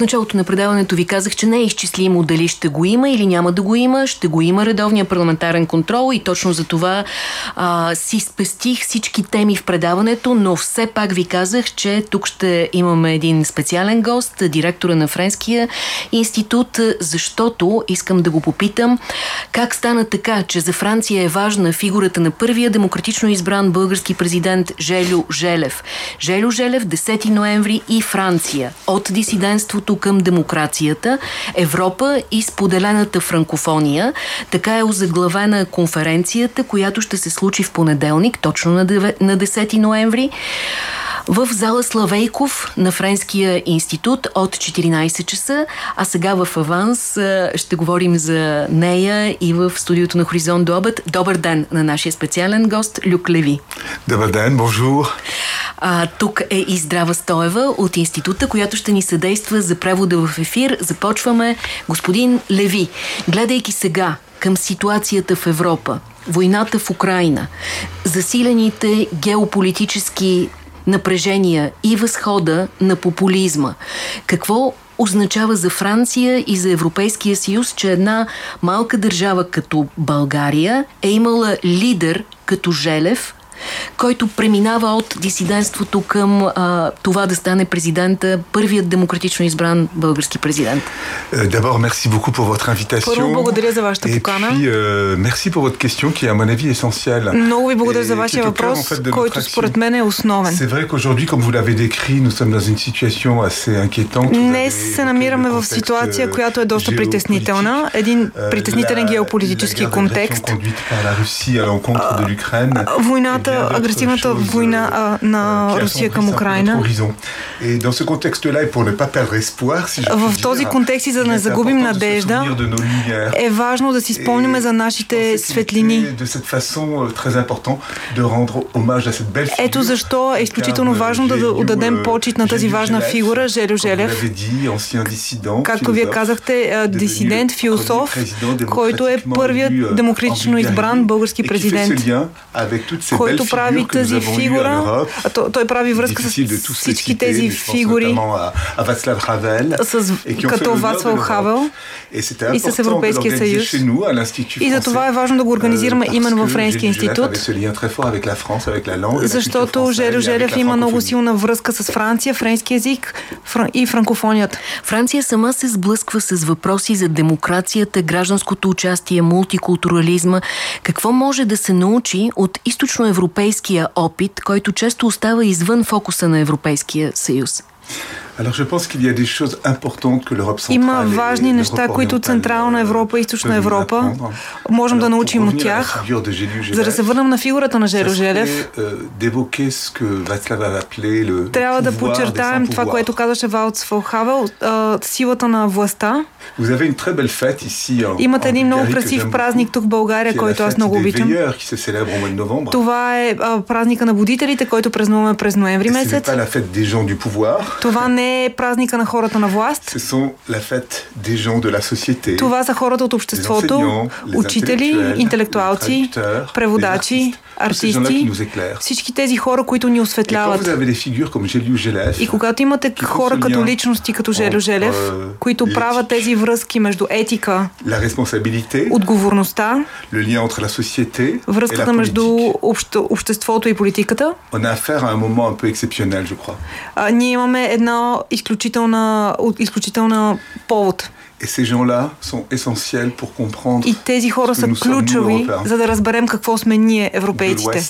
Началото на предаването ви казах, че не е изчислимо дали ще го има или няма да го има. Ще го има редовния парламентарен контрол и точно за това а, си спестих всички теми в предаването, но все пак ви казах, че тук ще имаме един специален гост, директора на Френския институт, защото искам да го попитам как стана така, че за Франция е важна фигурата на първия демократично избран български президент Желю Желев. Желю Желев, 10 ноември и Франция. От дисидентството към демокрацията, Европа и споделената франкофония. Така е озаглавена конференцията, която ще се случи в понеделник, точно на 10 ноември в зала Славейков на Френския институт от 14 часа, а сега в Аванс ще говорим за нея и в студиото на Хоризонт до обед. Добър ден на нашия специален гост Люк Леви. Добър ден, бонжур. А, тук е и Здрава Стоева от института, която ще ни съдейства за превода в ефир. Започваме. Господин Леви, гледайки сега към ситуацията в Европа, войната в Украина, засилените геополитически напрежения и възхода на популизма. Какво означава за Франция и за Европейския съюз, че една малка държава като България е имала лидер като Желев, който преминава от дисидентството към а, това да стане президента, първият демократично избран български президент. D'abord, merci beaucoup pour votre invitation. Първо, благодаря за вашата покана. Puis, euh, merci pour votre question qui est à mon avis essentielle. Много ви благодаря за вашия въпрос, en fait, който според мен е основен. C'est vrai qu'aujourd'hui, comme vous l'avez décrit, nous sommes dans une situation assez inquiétante. Днес се намираме в ситуация, която е доста притеснителна. Един притеснителен геополитически контекст. Войната агресивната, агресивната война а, на Русия към Украина. В този контекст и за да не загубим надежда, е важно да си спомняме за нашите светлини. Ето защо е изключително важно да отдадем почет на тази важна фигура, Желю Желев. Както вие казахте, дисидент, философ, който е първият демократично избран български президент, който прави тази фигура, а то, той прави връзка с всички тези фигури, с, като Вацлав Хавел и с Европейския съюз. И за това е важно да го организираме именно във Френския институт, защото Желю Желев има много силна връзка с Франция, френски язик и франкофонията. Франция сама се сблъсква с въпроси за демокрацията, гражданското участие, мултикултурализма. Какво може да се научи от източноевропейския опит, който често остава извън фокуса на Европейския съюз? Има важни неща, които Централна Европа и Източна Европа можем да научим от тях. За да се върнем на фигурата на Желю Желев, трябва да подчертаем това, което казваше Валцфал Хавел, силата на властта. Имате един много красив празник тук в България, който аз много обичам. Това е празника на будителите, който празнуваме през ноември месец. Това не е празника на хората на власт. Това са хората от обществото, учители, интелектуалци, преводачи, артисти, всички тези хора, които ни осветляват. И когато имате хора като личности, като Желю Желев, които правят тези връзки между етика, отговорността, връзката между обществото и политиката, ние имаме изключителна, изключителна повод. Et ces gens-là sont essentiels pour comprendre И тези хора са ключови, за да разберем какво сме ние, европейците.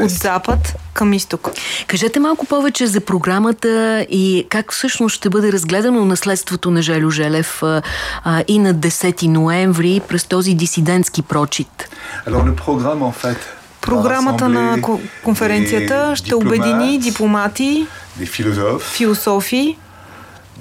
От запад към изток. Кажете малко повече за програмата и как всъщност ще бъде разгледано наследството на Желю Желев а, а, и на 10 ноември през този дисидентски прочит. Alors, le programme, en fait, Програмата на конференцията ще обедини дипломати, философи,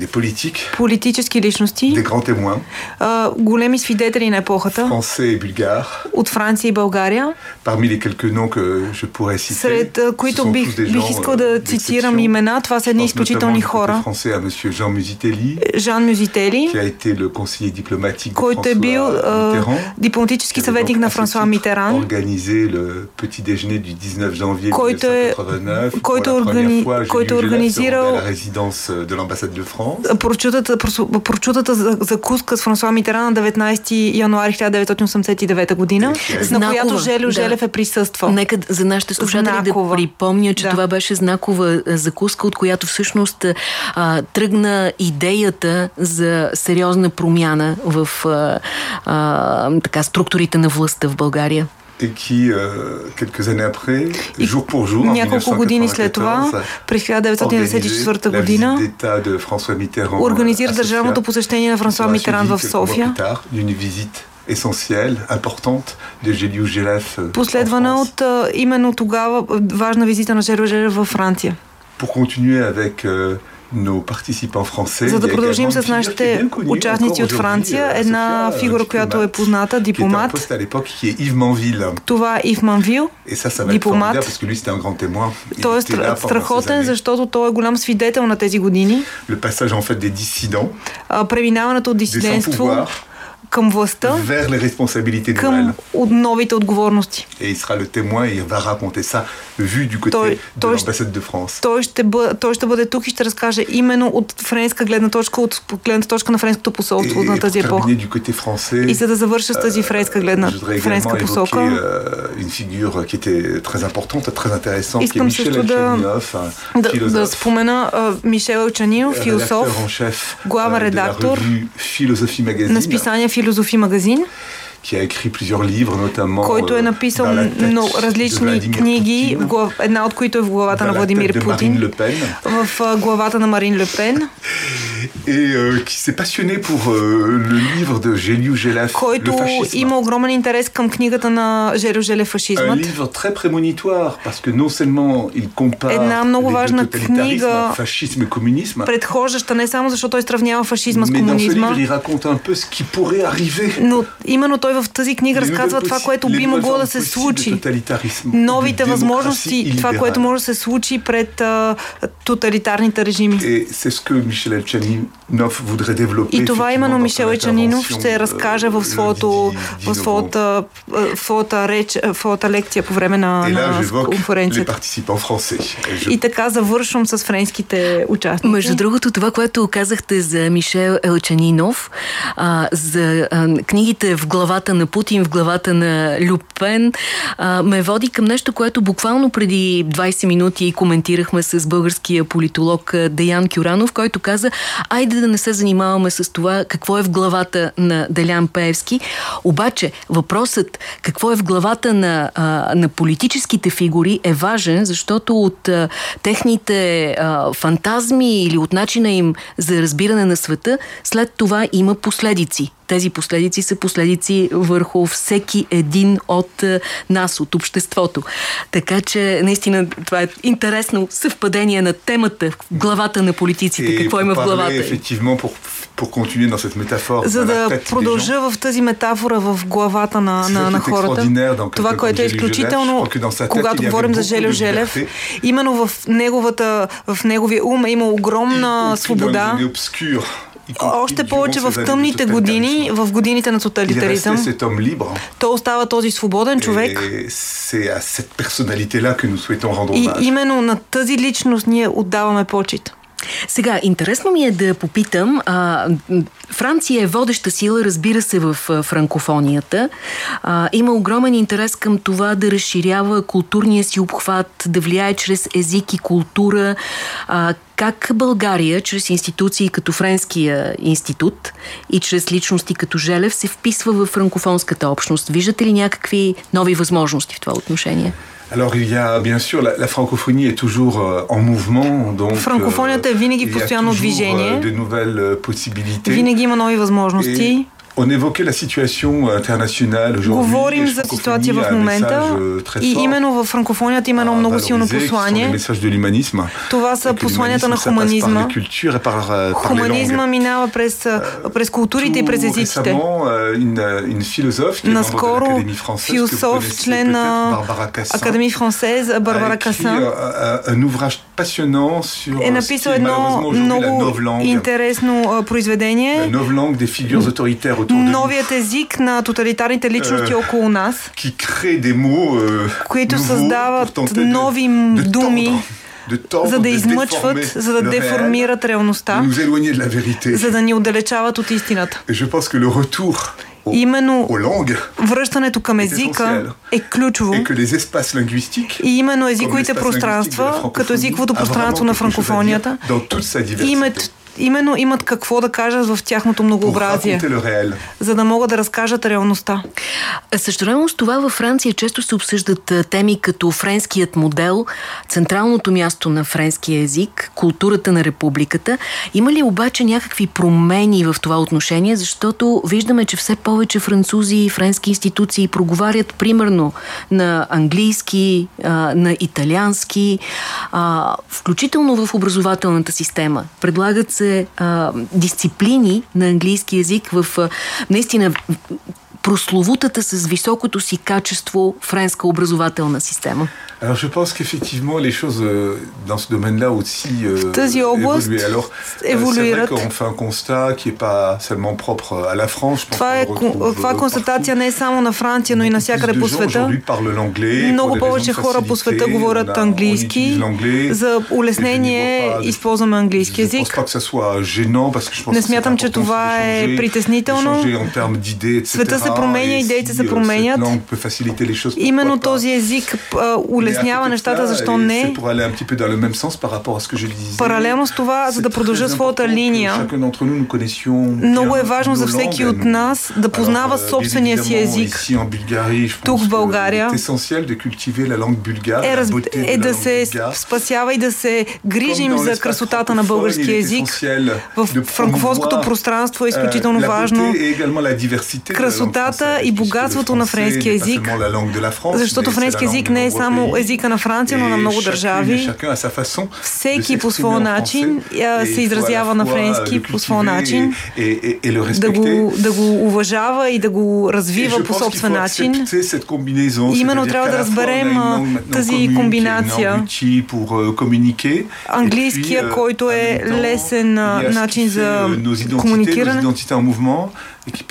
des politiques, политически личности, des grands témoins, а, големи свидетели на епохата, français et bulgares, от Франция и България, parmi les quelques noms que je pourrais citer, сред които бих, бих искал да цитирам имена, това са едни изключителни хора. Français à monsieur Jean Musitelli, Жан Мюзители, qui a été le conseiller diplomatique de който е бил François дипломатически съветник на Франсуа Митеран, organisé le petit déjeuner du 19 janvier който е, 1989, който pour la органи, première fois, който е Jules Gelef se rendait организирал à la résidence de l'ambassade de France. France. Прочутата, прочутата за- закуска с Франсуа Митеран на 19 януари 1989 година, на Знакова, която Желю да. Желев е присъствал. Нека за нашите слушатели Знакова. да припомня, че Да. това беше знакова а, закуска, от която всъщност а, тръгна идеята за сериозна промяна в а, а, така, структурите на властта в България. Et qui, euh, quelques années après, И jour pour jour, Няколко години след 1994, това, през 1994 organisait la година, организира държавното посещение на Франсуа Митеран в София, essentielle, importante de euh, en последвана от именно тогава важна визита на Желю Желев във Франция. Pour continuer avec euh, За да продължим с нашите участници от Франция, euh, една фигура, euh, която е позната, дипломат. Това е Ив Манвил. Дипломат. е ces страхотен, защото той е голям свидетел на тези години. Le passage en fait des dissidents А, Преминаването от дисидентство към властта, vers les responsabilités към от новите отговорности. Et il sera le témoin et il va raconter ça vu du côté Той- de той- l'ambassade de France. Той ще, бъ, той ще бъде тук и ще разкаже именно от френска гледна точка, от гледната точка на френското посолство Et на тази епоха. terminer du côté français, И за да завърша с тази френска гледна, френска évoquer посока, euh, une figure qui était très importante, très intéressante, qui est Michel да, Elchaninoff, да, да philosophe, спомена а, Мишел Елчанинов, философ главен euh, редактор на Magazine, списание Философи магазин, qui a écrit plusieurs livres, notamment който е euh, написал много различни книги, глав... една от които е в главата на Владимир Путин, в главата на Марин Лепен, et euh, qui s'est passionné pour euh, le livre de Géliou Gelef, който има огромен интерес към книгата на Желю Желев Un Фашизмът. livre très prémonitoire parce que non seulement il compare Една много важна книга, fascisme et communisme, предхождаща не само защото той сравнява фашизма с комунизма, un но именно той в тази книга разказва това, което би могло да се случи. Новите възможности, това, което може да се случи пред тоталитарните режими. Et c'est ce que Michel Elchaninov voudrait développer. И това именно Мишел Ечанинов ще разкаже в своето, 10 в своята, в своята реч, в своята лекция по време на, на конференцията. И така завършвам с френските участници. Между другото, това, което казахте за Мишел Елчанинов, а, за а, книгите в главата на Путин, в главата на Люпен, а, ме води към нещо, което буквално преди 20 минути коментирахме с българския политолог Деян Кюранов, който каза, айде да не се занимаваме с това какво е в главата на Делян Пеевски. Обаче въпросът какво е в главата на, на политическите фигури е важен, защото от техните фантазми или от начина им за разбиране на света, след това има последици. Тези последици са последици върху всеки един от а, нас, от обществото. Така че, наистина, това е интересно съвпадение на темата в главата на политиците. Какво има в главата effectivement, pour, continuer dans cette métaphore, За да gens, продължа в тази метафора в главата на, на, на хората. Това, което е изключително, когато говорим за beaucoup Желю de Желев, liberté. именно в, неговата, в неговия ум е има огромна свобода. Още повече в тъмните години, в годините на тоталитаризъм, той остава този свободен човек. И именно на тази личност ние отдаваме почет. Сега, интересно ми е да попитам. А, Франция е водеща сила, разбира се, в франкофонията. А, има огромен интерес към това да разширява културния си обхват, да влияе чрез език и култура. А, как България, чрез институции като Френския институт и чрез личности като Желев, се вписва в франкофонската общност? Виждате ли някакви нови възможности в това отношение? Alors il y a bien sûr la, la francophonie est toujours euh, en mouvement donc Франкофонията е винаги в il y a постоянно toujours, движение. euh, de nouvelles euh, possibilités. Винаги има нови възможности. On évoquait la situation internationale aujourd'hui. Говорим за ситуация в момента euh, и именно в франкофонията има едно много силно послание. Това са посланията на хуманизма. euh, Хуманизма минава през, през културите и през езиците. euh, Наскоро философ, член на Академия Францез, a Барбара Касан, passionnant sur е euh, написал едно много интересно произведение. novlangue des figures autoritaires autour Новият език на тоталитарните личности Е. около нас, qui crée des mots euh, които създават нови думи, за да измъчват, за да деформират реалността, за да ни отдалечават от истината. Je pense que le retour Именно връщането към езика е ключово и именно езиковите пространства, като езиковото пространство на франкофонията, имат, именно имат какво да кажат в тяхното многообразие, за да могат да разкажат реалността. Също време с това във Франция често се обсъждат а, теми като френският модел, централното място на френския език, културата на републиката. Има ли обаче някакви промени в това отношение? Защото виждаме, че все повече французи и френски институции проговарят примерно на английски, на италиански, включително в образователната система. Предлагат се а, дисциплини на английски язик в а, наистина прословутата с високото си качество френска образователна система. Alors je pense qu'effectivement les choses euh, dans ce domaine-là aussi euh, тази област évoluent. Alors euh, c'est vrai еволюират. qu'on fait un constat qui est pas seulement propre à la France. Je pense Това е, qu'on le retrouve, това е euh, констатация partout. не само на Франция, но и Beaucoup навсякъде plus по de gens света. aujourd'hui parlent l'anglais Много pour des повече raisons de хора по света facilité. говорят On a- on английски. utilise l'anglais. За Et je ne улеснение vois pas de- използваме английски Je pense език. pas que ça soit gênant parce que je pense Не que c'est смятам, че important това d'échanger, е притеснително. d'échanger en termes d'idées, etc. Света се променя, Et идеите si, се euh, променят. cette langue peut faciliter les choses, Именно pourquoi pas. този език а, улеснява нещата, защо не? Паралелно с това, за да продължа своята линия, много е важно за всеки от нас да познава euh, собствения си език. Тук в България Е, е да се спасява и да се грижим за красотата на българския език. В франкофонското пространство е euh, изключително важно, красотата и богатството на френския език, защото френски език не е само. Езика на Франция, но на много държави. Всеки по своя начин се изразява на френски по своя начин, да го, да го уважава и да го развива по собствен начин. combinaison. Именно трябва да разберем, тази комбинация. euh. Английския, euh, който е лесен начин за euh, комуникиране.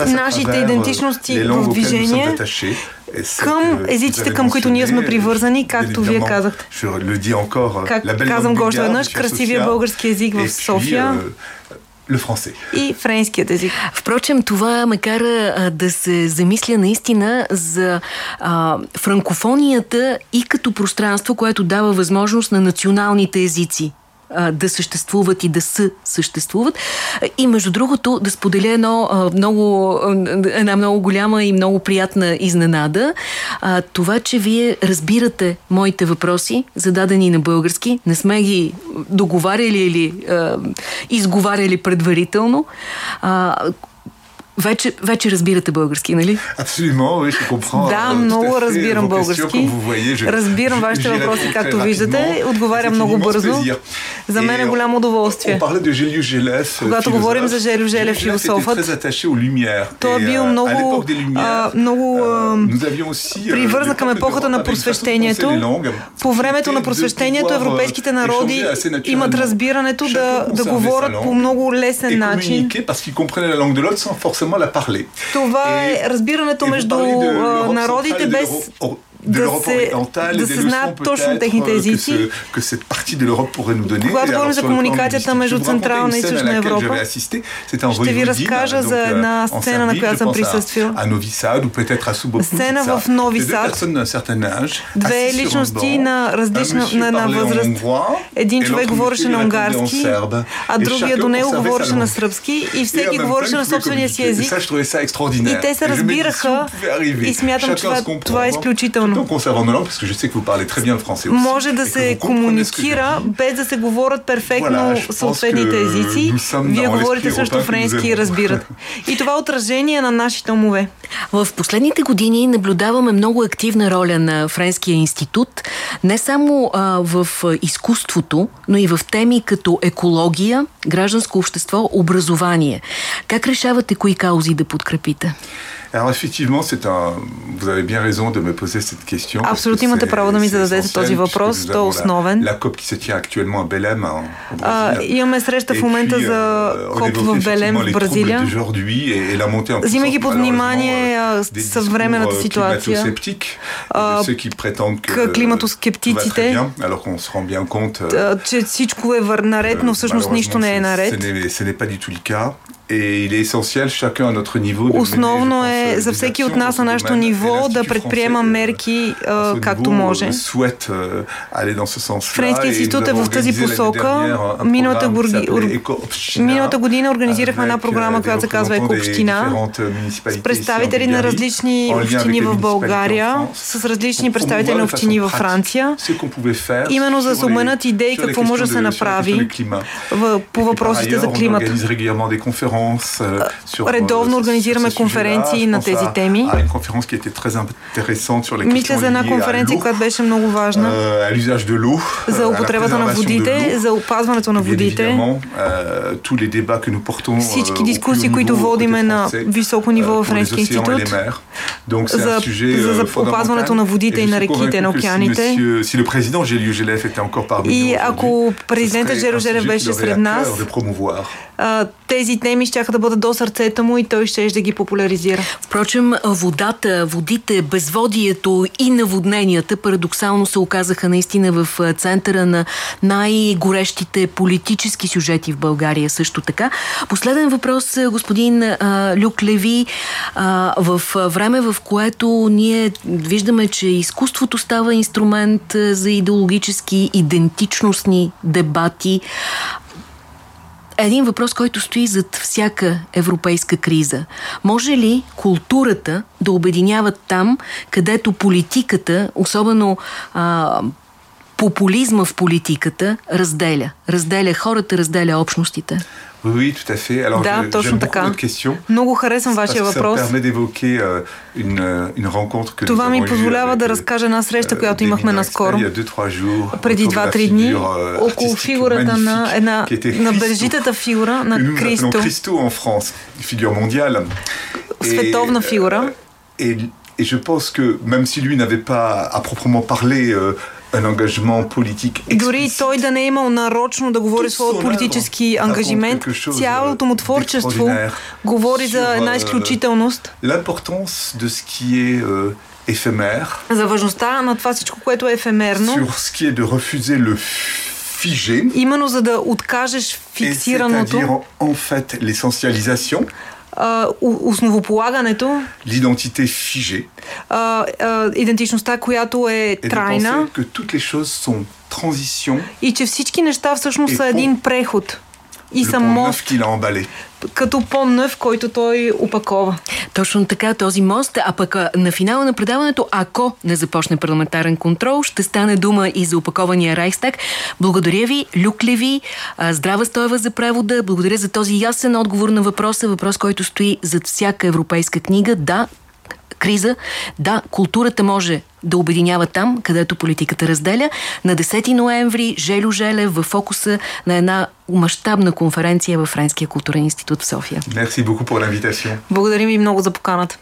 Нашите euh, идентичности в движение към езиците, към които ние сме привързани, както вие казахте. Как казвам го още веднъж, красивия български език в София и френският език. Впрочем, това ме кара а, да се замисля наистина за а, франкофонията и като пространство, което дава възможност на националните езици а, да съществуват и да са съществуват. И между другото да споделя едно, а, много, една много голяма и много приятна изненада. А, това, че вие разбирате моите въпроси, зададени на български, не сме ги договаряли или а, изговаряли предварително. А, вече, вече разбирате български, нали? Oui, je comprends. Да, много разбирам български. Разбирам вашите въпроси, както виждате. Отговарям C'est много бързо. За мен е голямо удоволствие. Когато говорим за Желю Желев, философът, той е бил euh, много, много euh, euh, привързан към епохата на просвещението. По времето на просвещението euh, европейските народи имат разбирането да, да говорят по много лесен начин. Това е разбирането между народите без de да l'Europe orientale да et des се знаят точно техните euh, que, езици. ce- que cette partie de l'Europe pourrait nous donner. Когато говорим за комуникацията между Централна и Източна Европа. Ще ви разкажа за euh, една сцена, на която съм Subotica. Сцена в Нови Сад. Две личности на различна на, на възраст. Един човек говореше на унгарски, а другия до него говореше на сръбски и всеки говореше на собствения си език. И те се разбираха и смятам, че това, е изключително. Nos langues, parce que je sais que vous parlez très bien le français aussi. Може да се комуникира без да се говорят перфектно Voilà, съответните езици. Вие говорите също френски и разбирате. И това е отражение на нашите умове. В последните години наблюдаваме много активна роля на Френския институт, не само а, в изкуството, но и в теми като екология, гражданско общество, образование. Как решавате кои каузи да подкрепите? Alors effectivement, c'est un. Vous avez bien raison de me poser cette question. Абсолютно имате право да ми зададете този въпрос. Той е основен. La, la COP qui se tient actuellement à Belém, en Uh, имаме среща в момента за КОП в Белем в Бразилия. Взимайки под внимание съвременната ситуация, климатоскептиците, че всичко е наред, но всъщност нищо не е наред. Основно е за всеки от нас на нашето ниво да предприема мерки както може. Френският институт е в тази посока. Миналата, миналата година организирахме една програма, която се казва Еко община, с представители на различни общини в България, с различни представители на общини във Франция, именно за да се обменят идеи какво може да се направи по въпросите за климата. Редовно организираме конференции на тези теми. Мисля за една конференция, която беше много важна. за употребата на водите, за опазването на водите. Всички дискусии, които водиме на високо ниво в Френския институт. за, за опазването на водите и на реките, на океаните. И ако президентът Жеро Желев беше сред нас, тези теми ще да бъдат до сърцета му и той ще да ги популяризира. Впрочем, водата, водите, безводието и наводненията парадоксално се оказаха наистина в центъра на най-горещите политически сюжети в България също така. Последен въпрос, господин а, Люк Леви. А, в време, в което ние виждаме, че изкуството става инструмент за идеологически идентичностни дебати, един въпрос, който стои зад всяка европейска криза. Може ли културата да обединява там, където политиката, особено а, популизма в политиката, разделя? Разделя хората, разделя общностите? Oui, tout à fait. Alors, да, je, точно така. Много харесвам вашия въпрос. Euh, Това ми позволява да разкажа една среща, която имахме наскоро, преди 2-3 дни, euh, около фигурата на една на бележитата фигура на Кристо. Световна фигура. Et je pense que même si lui n'avait pas à proprement parler euh, un engagement politique Дори той да не е имал нарочно да говори своя политически ангажимент, цялото му творчество говори за една изключителност. L'importance de ce qui est euh, éphémère. За важността на това всичко, което е ефемерно. Sur ce qui est de refuser le figé. Именно за да откажеш фиксираното. C'est-à-dire en fait l'essentialisation основополагането, l'identité figée, идентичността, която е трайна, que toutes les choses sont transition, и че всички неща всъщност са един преход. И са мост, като по-нъв, който той опакова. Точно така, този мост, а пък на финала на предаването, ако не започне парламентарен контрол, ще стане дума и за опакования Райстаг. Благодаря ви, Люк Леви, здрава стоева за превода, благодаря за този ясен отговор на въпроса, въпрос, който стои зад всяка европейска книга. Да, криза. Да, културата може да обединява там, където политиката разделя. На 10 ноември Желю Желев в фокуса на една мащабна конференция във Френския културен институт в София. Merci beaucoup pour l'invitation. Благодарим ви много за поканата.